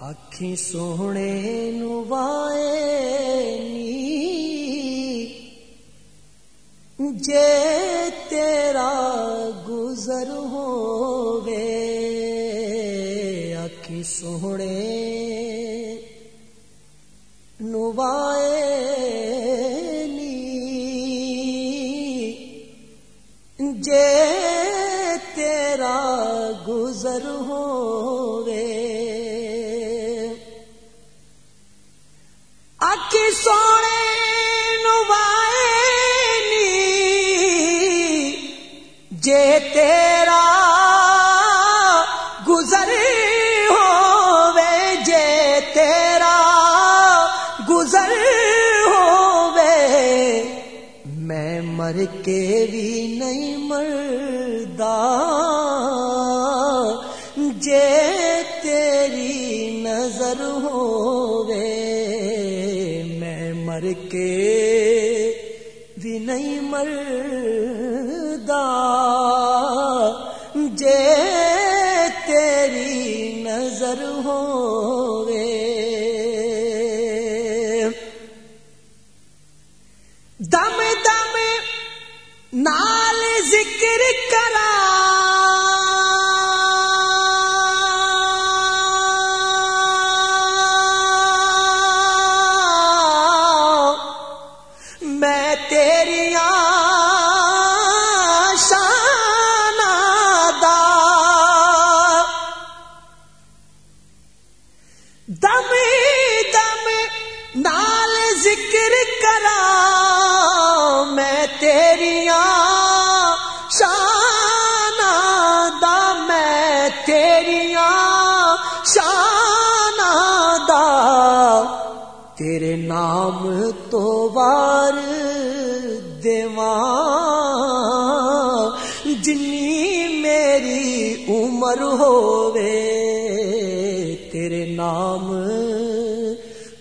آخی سونے نوائے جے تیرا گزر ہووے آخی سونے نوائے جے تیرا گزر ہووے آخی سونے نوائے جے تیرا گزر ہووے، جے تیرا گزر ہووے۔ میں مر کے بھی نہیں مردا جے تیری نظر ہووے۔ کر کے بھی نہیں مردا جے تیری نظر ہووے دم دم نال ذکر کرا، میں تیریا شان دا، میں تیریا شان دا۔ تیرے نام تو بار دیواں، جنی میری عمر ہووے تیرے نام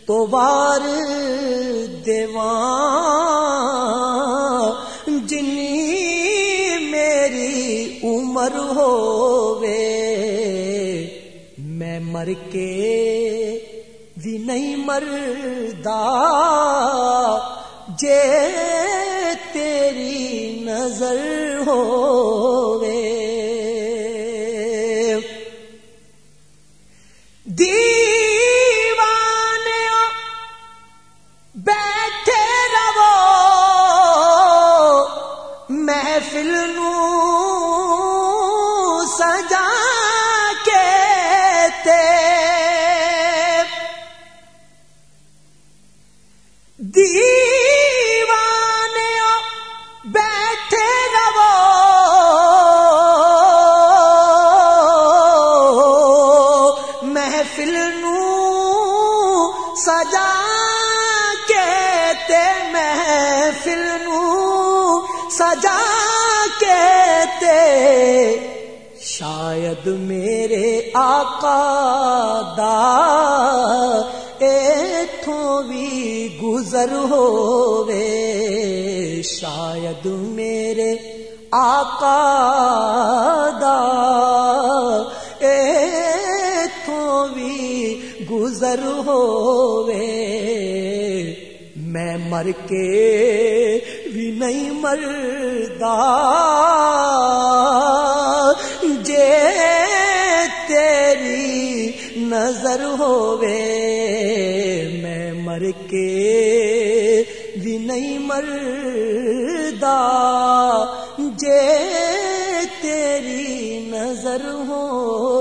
تو بار دیواں جنی میری عمر ہووے۔ میں مر کے بھی نہیں مردا، جے تیری نظر ہووے۔ دی محفل نو سجا کے تے محفل نو سجا کے تے شاید میرے آقا دا ایتھوں بھی گزر ہووے شاید میرے آقا دا ایتھوں بھی گزر ہووے۔ میں مر کے بھی نہیں مردا۔ جے تیری نظر ہووے، میں مر کے بھی نہیں مردا۔ جے تیری نظر ہووے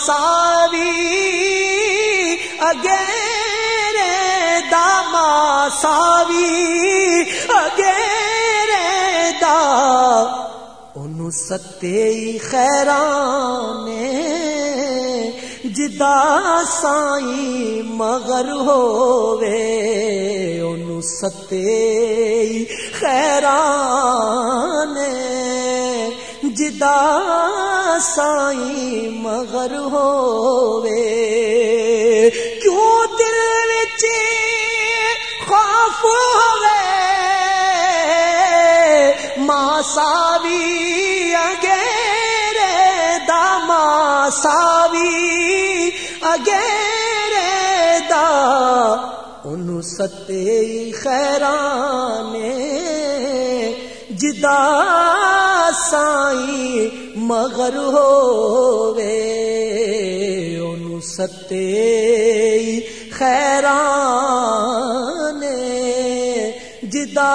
ماں ساوی اگے دا ماں ساوی اگے دا انہوں ستے خیران جدا سائی مگر ہووے ان ستے خیران جدا سائی مگر ہووے۔ کیوں دل وچ خوف ہووے؟ ماں ساوی اگے داما ساوی اگے دا۔ ان ستے خیران جدا سائی مگر ہووے ان ستے خیران جدا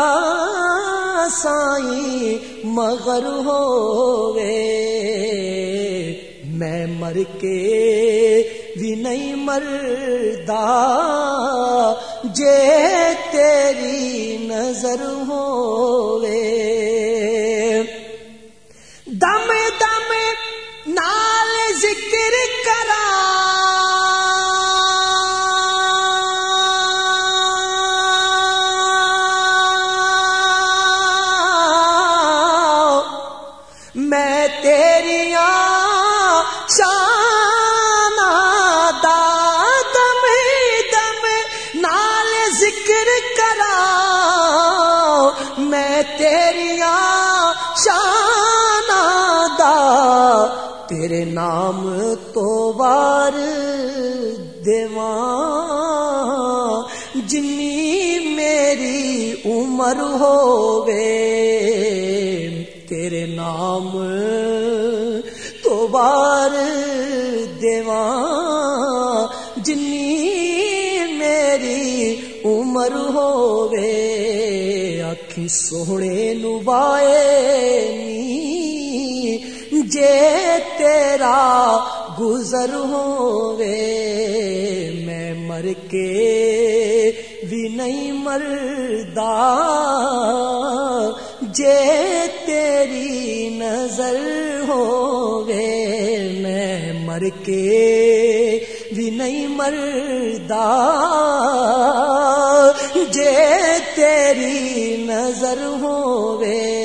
سائی مگر ہووے میں مر کے بھی نہیں مردا۔ جے تیری نظر ہووے نام تو وار دیواں۔ جنی میری عمر ہووے، تیرے نام تو بار دیواں۔ جنی میری عمر ہووے آخی سونے نبائے نی۔ جے تیرا گزر ہووے میں مر کے بھی نہیں مردا۔ جے تیری نظر ہووے میں مر کے بھی نہیں مردا۔ جے تیری نظر ہووے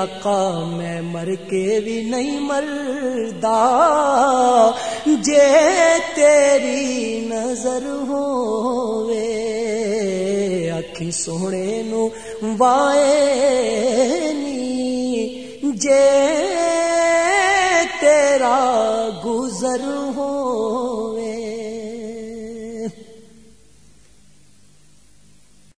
آقا میں مر کے بھی نہیں مردا جے تیری نظر ہوے اکھی سونے نو وائے نی۔ جے تیرا گزر